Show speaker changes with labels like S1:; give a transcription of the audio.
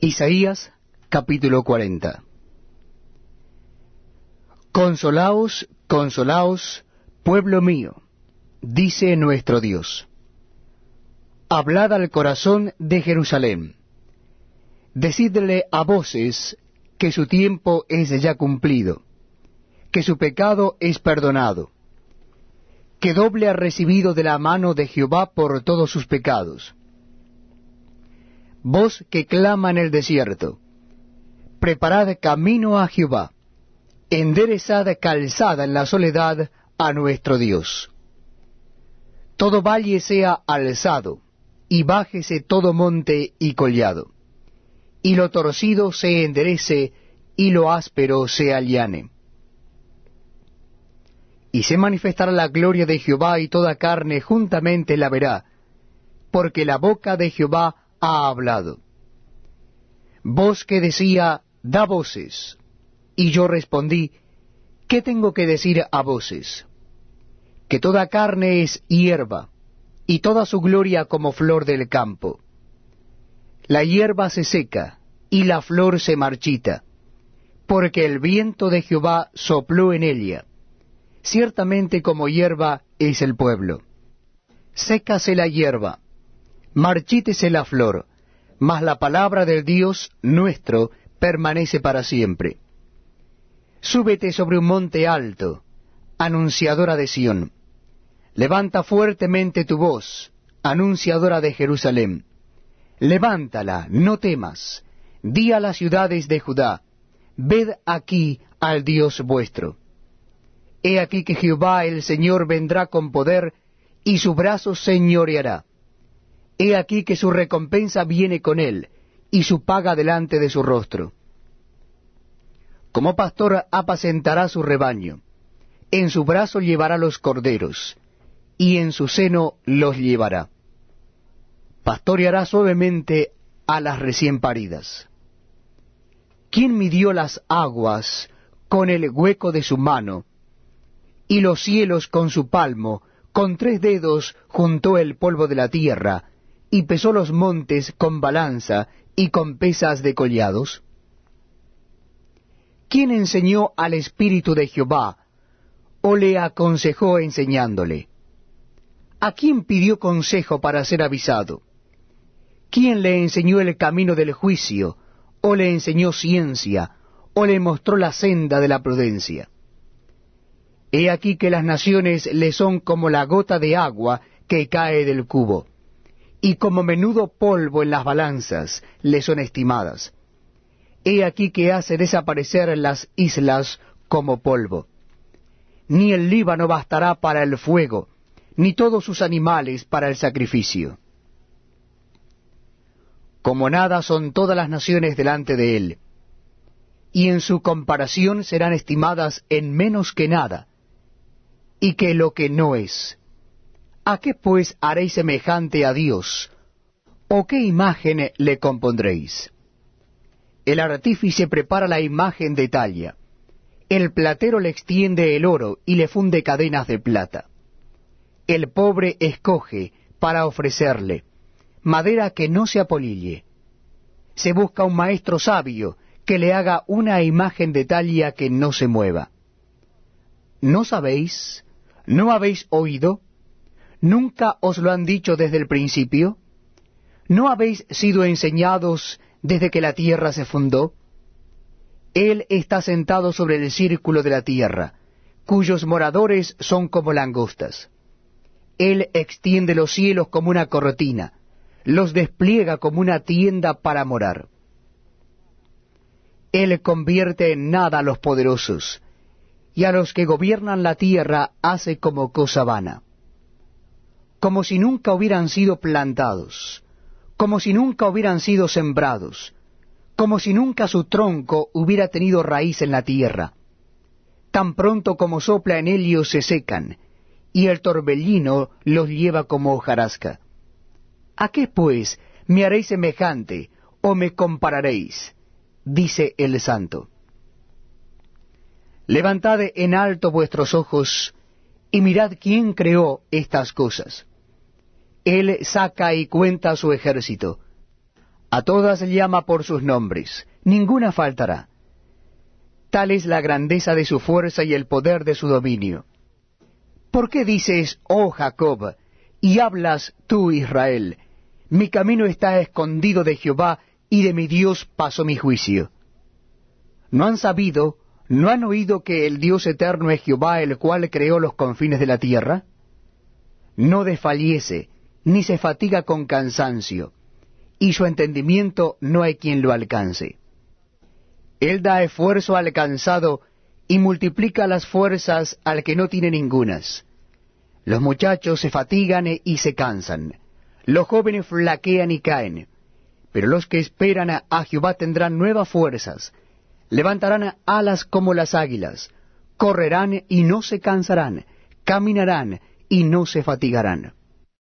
S1: Isaías capítulo 40 Consolaos, consolaos, pueblo mío, dice nuestro Dios. Hablad al corazón de Jerusalén. Decidle a voces que su tiempo es ya cumplido, que su pecado es perdonado, que doble ha recibido de la mano de Jehová por todos sus pecados voz que clama en el desierto, preparad camino a Jehová, enderezad calzada en la soledad a nuestro Dios. Todo valle sea alzado, y bájese todo monte y collado, y lo torcido se enderece, y lo áspero se allane. Y se manifestará la gloria de Jehová, y toda carne juntamente la verá, porque la boca de Jehová ha hablado. Voz que decía, da voces. Y yo respondí, ¿qué tengo que decir a voces? Que toda carne es hierba, y toda su gloria como flor del campo. La hierba se seca, y la flor se marchita, porque el viento de Jehová sopló en ella. Ciertamente como hierba es el pueblo. Sécase la hierba, marchítese la flor, mas la palabra del Dios nuestro permanece para siempre. Súbete sobre un monte alto, anunciadora de Sión. Levanta fuertemente tu voz, anunciadora de Jerusalén. Levántala, no temas. Di a las ciudades de Judá, ved aquí al Dios vuestro. He aquí que Jehová el Señor vendrá con poder, y su brazo señoreará. He aquí que su recompensa viene con él, y su paga delante de su rostro. Como pastor apacentará su rebaño, en su brazo llevará los corderos, y en su seno los llevará. Pastoreará suavemente a las recién paridas. ¿Quién midió las aguas con el hueco de su mano, y los cielos con su palmo, con tres dedos juntó el polvo de la tierra, y pesó los montes con balanza y con pesas de collados? ¿Quién enseñó al Espíritu de Jehová o le aconsejó enseñándole? ¿A quién pidió consejo para ser avisado? ¿Quién le enseñó el camino del juicio o le enseñó ciencia o le mostró la senda de la prudencia? He aquí que las naciones le son como la gota de agua que cae del cubo y como menudo polvo en las balanzas le son estimadas. He aquí que hace desaparecer las islas como polvo. Ni el Líbano bastará para el fuego, ni todos sus animales para el sacrificio. Como nada son todas las naciones delante de él, y en su comparación serán estimadas en menos que nada, y que lo que no es ¿A qué pues haréis semejante a Dios? ¿O qué imagen le compondréis? El artífice prepara la imagen de talla. El platero le extiende el oro y le funde cadenas de plata. El pobre escoge para ofrecerle madera que no se apolille. Se busca un maestro sabio que le haga una imagen de talla que no se mueva. ¿No sabéis? ¿No habéis oído? ¿Nunca os lo han dicho desde el principio? ¿No habéis sido enseñados desde que la tierra se fundó? Él está sentado sobre el círculo de la tierra, cuyos moradores son como langostas. Él extiende los cielos como una cortina, los despliega como una tienda para morar. Él convierte en nada a los poderosos, y a los que gobiernan la tierra hace como cosa vana como si nunca hubieran sido plantados, como si nunca hubieran sido sembrados, como si nunca su tronco hubiera tenido raíz en la tierra. Tan pronto como sopla en ellos se secan, y el torbellino los lleva como hojarasca. ¿A qué pues me haréis semejante o me compararéis? dice el santo. Levantad en alto vuestros ojos y mirad quién creó estas cosas él saca y cuenta su ejército. A todas llama por sus nombres, ninguna faltará. Tal es la grandeza de su fuerza y el poder de su dominio. ¿Por qué dices, oh Jacob, y hablas tú, Israel, mi camino está escondido de Jehová, y de mi Dios pasó mi juicio? ¿No han sabido, no han oído que el Dios eterno es Jehová, el cual creó los confines de la tierra? No desfallece, ni se fatiga con cansancio, y su entendimiento no hay quien lo alcance. Él da esfuerzo al cansado y multiplica las fuerzas al que no tiene ningunas. Los muchachos se fatigan y se cansan, los jóvenes flaquean y caen, pero los que esperan a Jehová tendrán nuevas fuerzas, levantarán alas como las águilas, correrán y no se cansarán, caminarán y no se fatigarán.